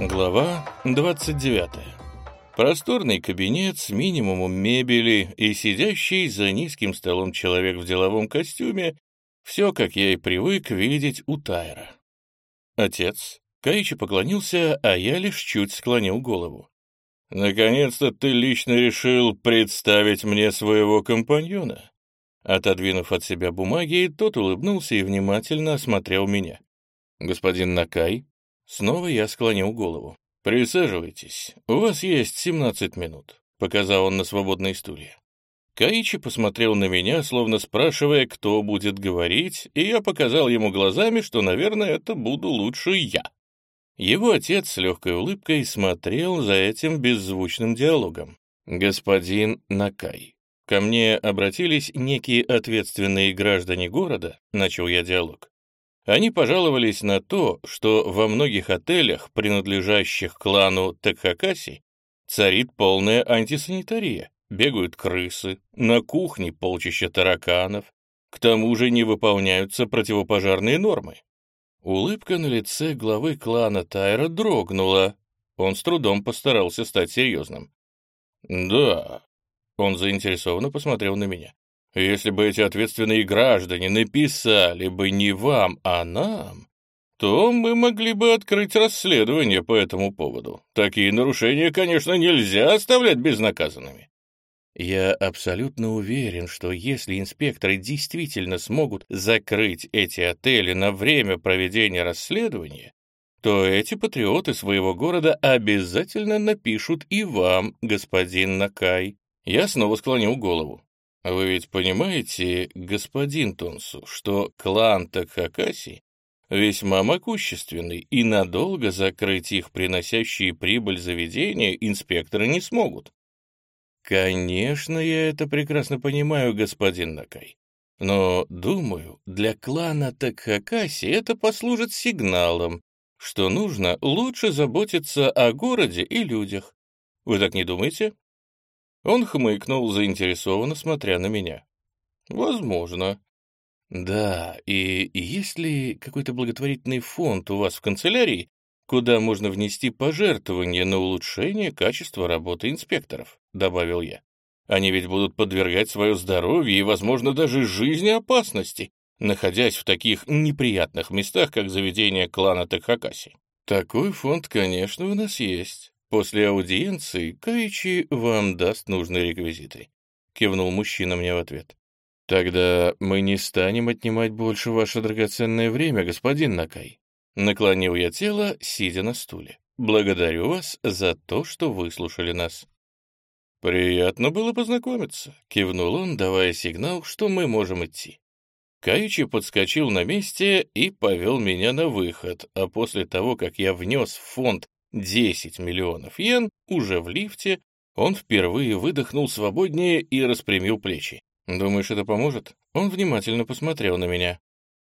Глава 29. Просторный кабинет с минимумом мебели и сидящий за низким столом человек в деловом костюме — все, как я и привык видеть у Тайра. Отец. Каичи поклонился, а я лишь чуть склонил голову. «Наконец-то ты лично решил представить мне своего компаньона». Отодвинув от себя бумаги, тот улыбнулся и внимательно осмотрел меня. «Господин Накай?» Снова я склонил голову. «Присаживайтесь, у вас есть 17 минут», — показал он на свободные стулья. Каичи посмотрел на меня, словно спрашивая, кто будет говорить, и я показал ему глазами, что, наверное, это буду лучше я. Его отец с легкой улыбкой смотрел за этим беззвучным диалогом. «Господин Накай, ко мне обратились некие ответственные граждане города», — начал я диалог. Они пожаловались на то, что во многих отелях, принадлежащих клану Такхакаси, царит полная антисанитария. Бегают крысы, на кухне полчища тараканов, к тому же не выполняются противопожарные нормы. Улыбка на лице главы клана Тайра дрогнула. Он с трудом постарался стать серьезным. «Да». Он заинтересованно посмотрел на меня. Если бы эти ответственные граждане написали бы не вам, а нам, то мы могли бы открыть расследование по этому поводу. Такие нарушения, конечно, нельзя оставлять безнаказанными. Я абсолютно уверен, что если инспекторы действительно смогут закрыть эти отели на время проведения расследования, то эти патриоты своего города обязательно напишут и вам, господин Накай. Я снова склонил голову. Вы ведь понимаете, господин Тонсу, что клан Такхакаси весьма могущественный, и надолго закрыть их приносящие прибыль заведения инспекторы не смогут. Конечно, я это прекрасно понимаю, господин Накай. Но, думаю, для клана Такхакаси это послужит сигналом, что нужно лучше заботиться о городе и людях. Вы так не думаете? Он хмыкнул, заинтересованно смотря на меня. «Возможно». «Да, и есть ли какой-то благотворительный фонд у вас в канцелярии, куда можно внести пожертвования на улучшение качества работы инспекторов?» — добавил я. «Они ведь будут подвергать свое здоровье и, возможно, даже жизни опасности, находясь в таких неприятных местах, как заведение клана Такхакаси». «Такой фонд, конечно, у нас есть. После аудиенции Каичи вам даст нужные реквизиты», — кивнул мужчина мне в ответ. «Тогда мы не станем отнимать больше ваше драгоценное время, господин Накай». Наклонил я тело, сидя на стуле. «Благодарю вас за то, что выслушали нас». «Приятно было познакомиться», — кивнул он, давая сигнал, что мы можем идти. Каичи подскочил на месте и повел меня на выход, а после того, как я внес в фонд 10 миллионов йен, уже в лифте, он впервые выдохнул свободнее и распрямил плечи. «Думаешь, это поможет?» Он внимательно посмотрел на меня.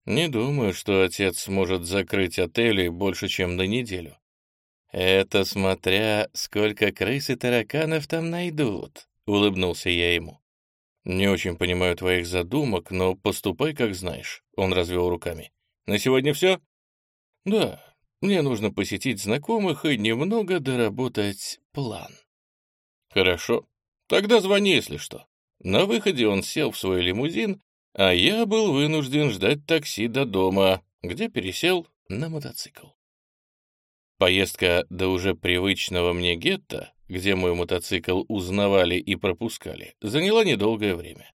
«Не думаю, что отец сможет закрыть отели больше, чем на неделю». «Это смотря, сколько крыс и тараканов там найдут», — улыбнулся я ему. «Не очень понимаю твоих задумок, но поступай, как знаешь», — он развел руками. «На сегодня все?» «Да, мне нужно посетить знакомых и немного доработать план. Хорошо. Тогда звони, если что. На выходе он сел в свой лимузин, а я был вынужден ждать такси до дома, где пересел на мотоцикл. Поездка до уже привычного мне гетто, где мой мотоцикл узнавали и пропускали, заняла недолгое время.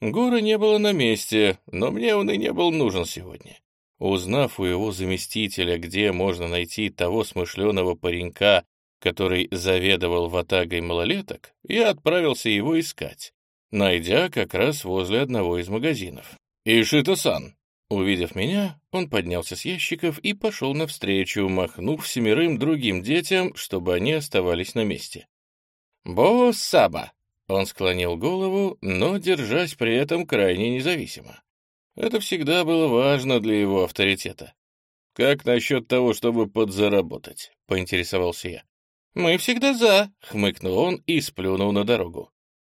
Гора не было на месте, но мне он и не был нужен сегодня. Узнав у его заместителя, где можно найти того смышленого паренька, который заведовал ватагой малолеток, я отправился его искать, найдя как раз возле одного из магазинов. «Ишита-сан!» Увидев меня, он поднялся с ящиков и пошел навстречу, махнув семерым другим детям, чтобы они оставались на месте. «Босс-саба!» Он склонил голову, но держась при этом крайне независимо. Это всегда было важно для его авторитета. «Как насчет того, чтобы подзаработать?» — поинтересовался я. «Мы всегда за», — хмыкнул он и сплюнул на дорогу.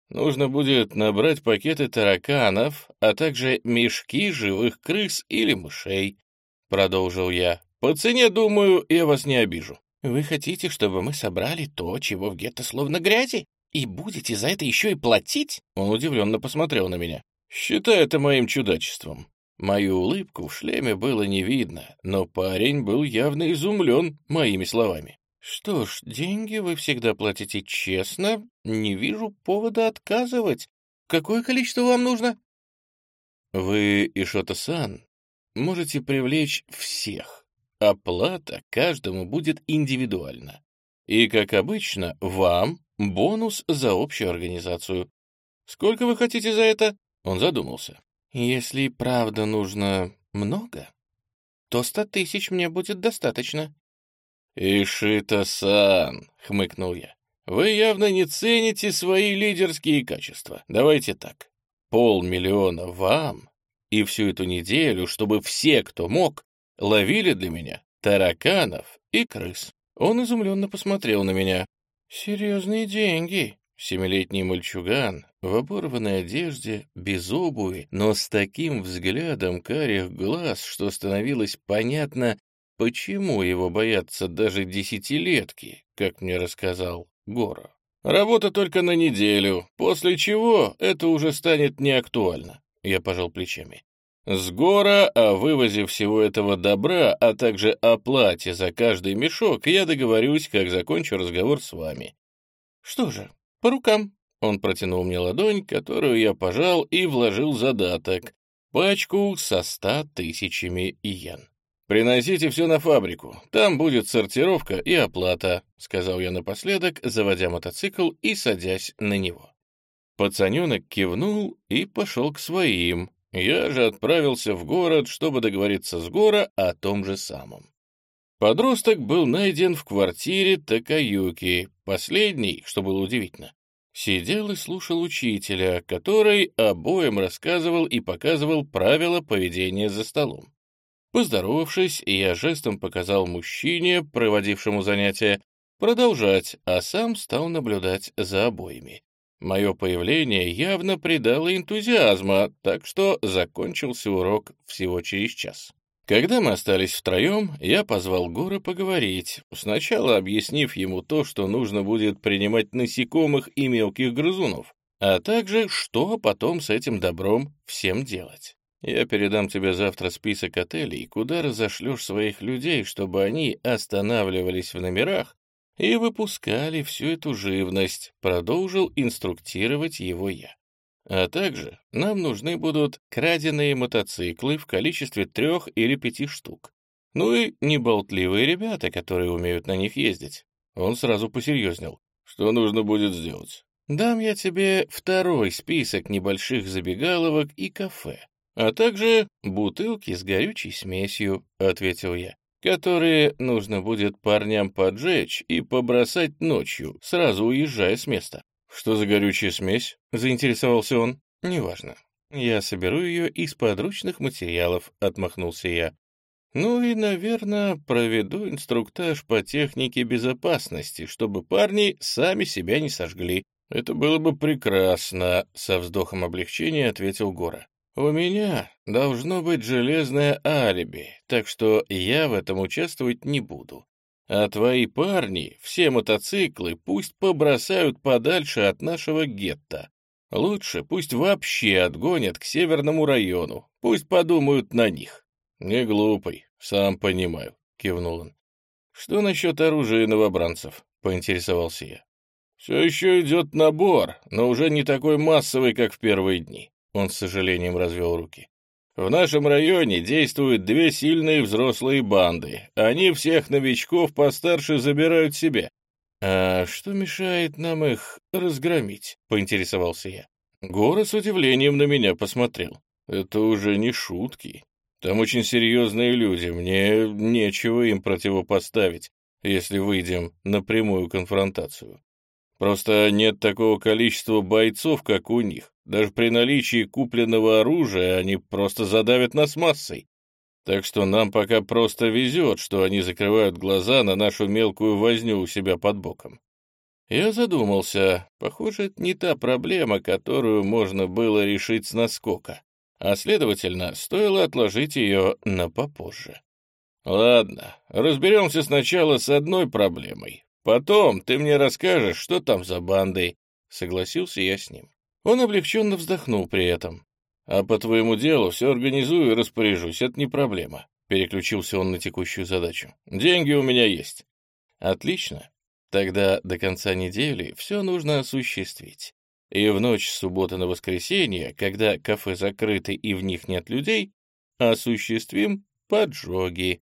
«Нужно будет набрать пакеты тараканов, а также мешки живых крыс или мышей», — продолжил я. «По цене, думаю, я вас не обижу». «Вы хотите, чтобы мы собрали то, чего в гетто словно грязи? И будете за это еще и платить?» Он удивленно посмотрел на меня. «Считай это моим чудачеством». Мою улыбку в шлеме было не видно, но парень был явно изумлен моими словами. «Что ж, деньги вы всегда платите честно, не вижу повода отказывать. Какое количество вам нужно?» «Вы, Ишота-сан, можете привлечь всех. Оплата каждому будет индивидуальна. И, как обычно, вам бонус за общую организацию. Сколько вы хотите за это?» Он задумался. «Если правда нужно много, то ста тысяч мне будет достаточно». «Ишита-сан», — хмыкнул я, — «вы явно не цените свои лидерские качества. Давайте так, полмиллиона вам и всю эту неделю, чтобы все, кто мог, ловили для меня тараканов и крыс». Он изумленно посмотрел на меня. «Серьезные деньги», Семилетний мальчуган в оборванной одежде, без обуви, но с таким взглядом карих глаз, что становилось понятно, почему его боятся даже десятилетки, как мне рассказал Гора. Работа только на неделю, после чего это уже станет неактуально. Я пожал плечами. С Гора о вывозе всего этого добра, а также о плате за каждый мешок я договорюсь, как закончу разговор с вами. Что же, «По рукам». Он протянул мне ладонь, которую я пожал и вложил задаток. Пачку со ста тысячами иен. «Приносите все на фабрику, там будет сортировка и оплата», — сказал я напоследок, заводя мотоцикл и садясь на него. Пацаненок кивнул и пошел к своим. Я же отправился в город, чтобы договориться с Гора о том же самом. Подросток был найден в квартире Такаюки. Последний, что было удивительно, сидел и слушал учителя, который обоим рассказывал и показывал правила поведения за столом. Поздоровавшись, я жестом показал мужчине, проводившему занятия, продолжать, а сам стал наблюдать за обоими. Мое появление явно придало энтузиазма, так что закончился урок всего через час. Когда мы остались втроем, я позвал Гора поговорить, сначала объяснив ему то, что нужно будет принимать насекомых и мелких грызунов, а также, что потом с этим добром всем делать. Я передам тебе завтра список отелей, куда разошлешь своих людей, чтобы они останавливались в номерах и выпускали всю эту живность, продолжил инструктировать его я. А также нам нужны будут краденые мотоциклы в количестве трех или пяти штук. Ну и неболтливые ребята, которые умеют на них ездить. Он сразу посерьезнел. Что нужно будет сделать? Дам я тебе второй список небольших забегаловок и кафе, а также бутылки с горючей смесью, — ответил я, которые нужно будет парням поджечь и побросать ночью, сразу уезжая с места. «Что за горючая смесь?» — заинтересовался он. «Неважно. Я соберу ее из подручных материалов», — отмахнулся я. «Ну и, наверное, проведу инструктаж по технике безопасности, чтобы парни сами себя не сожгли». «Это было бы прекрасно», — со вздохом облегчения ответил Гора. «У меня должно быть железное алиби, так что я в этом участвовать не буду. А твои парни, все мотоциклы, пусть побросают подальше от нашего гетто. Лучше пусть вообще отгонят к северному району, пусть подумают на них. Не глупый, сам понимаю, кивнул он. Что насчет оружия новобранцев? Поинтересовался я. Все еще идет набор, но уже не такой массовый, как в первые дни. Он с сожалением развел руки. В нашем районе действуют две сильные взрослые банды. Они всех новичков постарше забирают себе. А что мешает нам их разгромить? Поинтересовался я. Гора с удивлением на меня посмотрел. Это уже не шутки. Там очень серьезные люди, мне нечего им противопоставить, если выйдем на прямую конфронтацию. Просто нет такого количества бойцов, как у них. Даже при наличии купленного оружия они просто задавят нас массой. Так что нам пока просто везет, что они закрывают глаза на нашу мелкую возню у себя под боком. Я задумался. Похоже, это не та проблема, которую можно было решить с наскока. А следовательно, стоило отложить ее на попозже. Ладно, разберемся сначала с одной проблемой. Потом ты мне расскажешь, что там за бандой. Согласился я с ним. Он облегченно вздохнул при этом. А по твоему делу все организую и распоряжусь, это не проблема. Переключился он на текущую задачу. Деньги у меня есть. Отлично. Тогда до конца недели все нужно осуществить. И в ночь с субботы на воскресенье, когда кафе закрыты и в них нет людей, осуществим поджоги.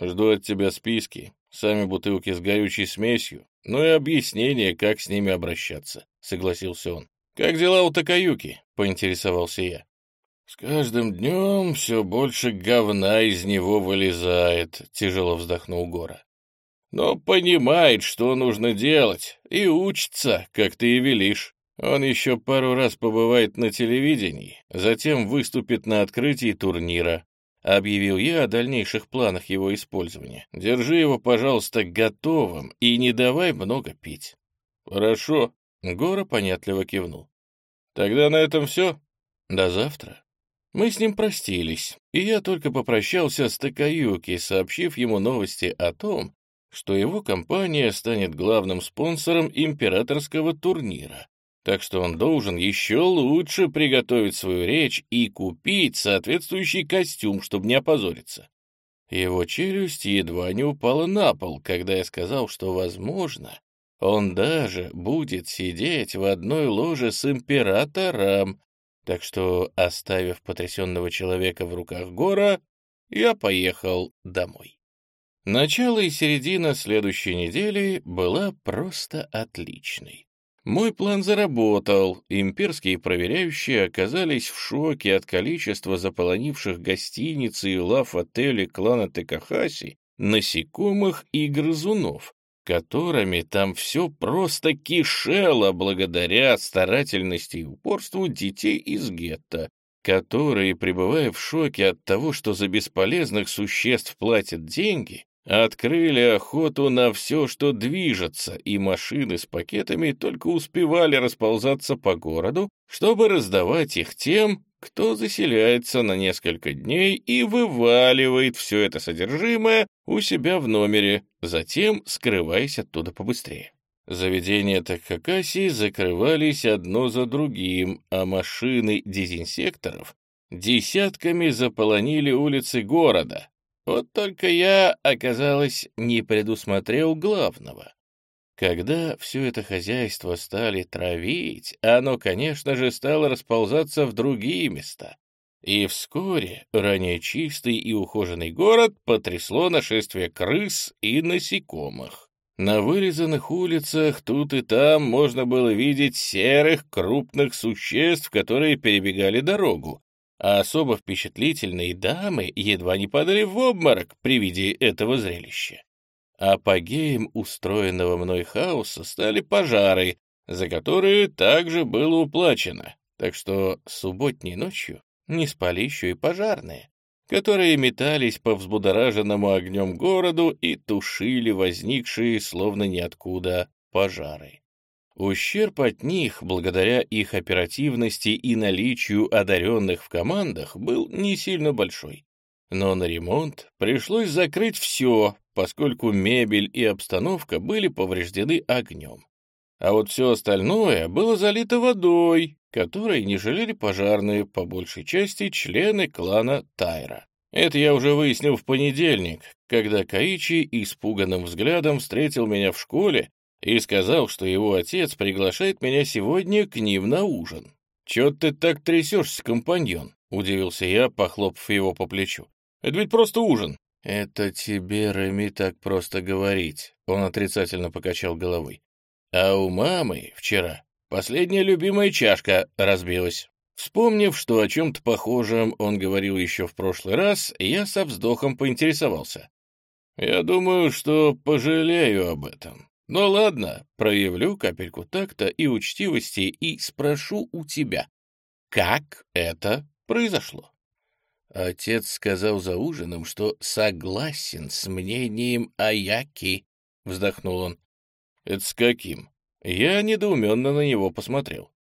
Жду от тебя списки, сами бутылки с горючей смесью, ну и объяснение, как с ними обращаться, — согласился он. «Как дела у Такаюки?» — поинтересовался я. «С каждым днем все больше говна из него вылезает», — тяжело вздохнул Гора. «Но понимает, что нужно делать, и учится, как ты и велишь. Он еще пару раз побывает на телевидении, затем выступит на открытии турнира. Объявил я о дальнейших планах его использования. Держи его, пожалуйста, готовым и не давай много пить. Хорошо. Гора понятливо кивнул. Тогда на этом все. До завтра. Мы с ним простились, и я только попрощался с Такаюки, сообщив ему новости о том, что его компания станет главным спонсором императорского турнира, так что он должен еще лучше приготовить свою речь и купить соответствующий костюм, чтобы не опозориться. Его челюсть едва не упала на пол, когда я сказал, что, возможно, он даже будет сидеть в одной ложе с императором, так что, оставив потрясенного человека в руках Гора, я поехал домой. Начало и середина следующей недели была просто отличной. Мой план заработал. Имперские проверяющие оказались в шоке от количества заполонивших гостиницы и лав-отели клана Текахаси насекомых и грызунов, которыми там все просто кишело благодаря старательности и упорству детей из гетто, которые, пребывая в шоке от того, что за бесполезных существ платят деньги, Открыли охоту на все, что движется, и машины с пакетами только успевали расползаться по городу, чтобы раздавать их тем, кто заселяется на несколько дней и вываливает все это содержимое у себя в номере, затем скрываясь оттуда побыстрее. Заведения Такакаси закрывались одно за другим, а машины дезинсекторов десятками заполонили улицы города, вот только я, оказалось, не предусмотрел главного. Когда все это хозяйство стали травить, оно, конечно же, стало расползаться в другие места. И вскоре ранее чистый и ухоженный город потрясло нашествие крыс и насекомых. На вырезанных улицах тут и там можно было видеть серых крупных существ, которые перебегали дорогу, а особо впечатлительные дамы едва не падали в обморок при виде этого зрелища. Апогеем устроенного мной хаоса стали пожары, за которые также было уплачено, так что субботней ночью не спали еще и пожарные, которые метались по взбудораженному огнем городу и тушили возникшие словно ниоткуда пожары. Ущерб от них, благодаря их оперативности и наличию одаренных в командах, был не сильно большой. Но на ремонт пришлось закрыть все, поскольку мебель и обстановка были повреждены огнем. А вот все остальное было залито водой, которой не жалели пожарные, по большей части члены клана Тайра. Это я уже выяснил в понедельник, когда Каичи испуганным взглядом встретил меня в школе и сказал, что его отец приглашает меня сегодня к ним на ужин. «Чё ты так трясешься, компаньон?» — удивился я, похлопав его по плечу. «Это ведь просто ужин». «Это тебе, Реми, так просто говорить», — он отрицательно покачал головой. «А у мамы вчера последняя любимая чашка разбилась». Вспомнив, что о чем-то похожем он говорил еще в прошлый раз, я со вздохом поинтересовался. «Я думаю, что пожалею об этом. Ну ладно, проявлю капельку такта и учтивости и спрошу у тебя, как это произошло? Отец сказал за ужином, что согласен с мнением Аяки, вздохнул он. Это с каким? Я недоуменно на него посмотрел.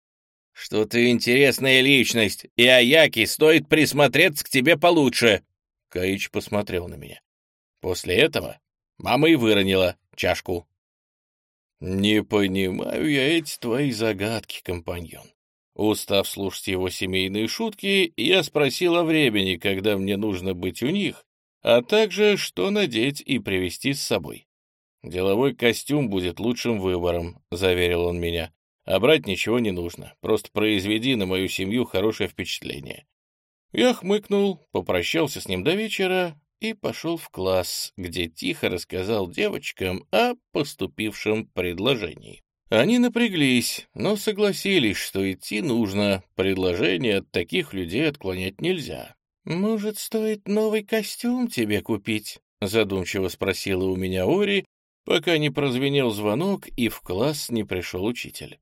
Что ты интересная личность, и Аяки стоит присмотреться к тебе получше. Каич посмотрел на меня. После этого мама и выронила чашку. «Не понимаю я эти твои загадки, компаньон». Устав слушать его семейные шутки, я спросил о времени, когда мне нужно быть у них, а также что надеть и привезти с собой. «Деловой костюм будет лучшим выбором», — заверил он меня. «А брать ничего не нужно, просто произведи на мою семью хорошее впечатление». Я хмыкнул, попрощался с ним до вечера и пошел в класс, где тихо рассказал девочкам о поступившем предложении. Они напряглись, но согласились, что идти нужно, предложение от таких людей отклонять нельзя. «Может, стоит новый костюм тебе купить?» — задумчиво спросила у меня Ори, пока не прозвенел звонок и в класс не пришел учитель.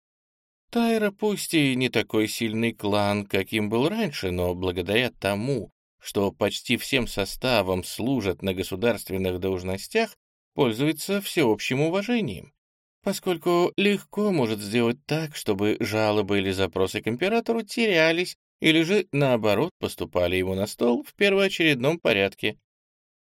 Тайра пусть и не такой сильный клан, каким был раньше, но благодаря тому, что почти всем составом служат на государственных должностях, пользуется всеобщим уважением, поскольку легко может сделать так, чтобы жалобы или запросы к императору терялись или же, наоборот, поступали ему на стол в первоочередном порядке.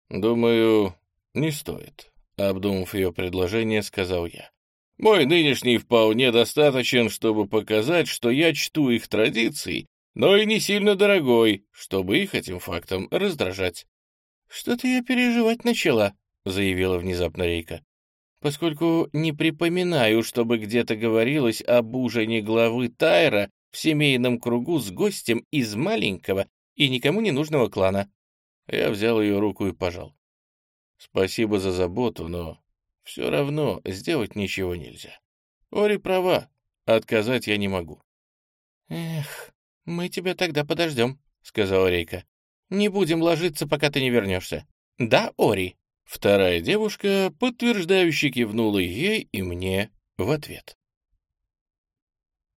«Думаю, не стоит», — обдумав ее предложение, сказал я. «Мой нынешний вполне достаточен, чтобы показать, что я чту их традиции но и не сильно дорогой, чтобы их этим фактом раздражать. «Что-то я переживать начала», — заявила внезапно Рейка, «поскольку не припоминаю, чтобы где-то говорилось об ужине главы Тайра в семейном кругу с гостем из маленького и никому не нужного клана». Я взял ее руку и пожал. «Спасибо за заботу, но все равно сделать ничего нельзя. Ори права, отказать я не могу». «Эх», «Мы тебя тогда подождем», — сказала Рейка. «Не будем ложиться, пока ты не вернешься. Да, Ори?» Вторая девушка, подтверждающе кивнула ей и мне в ответ.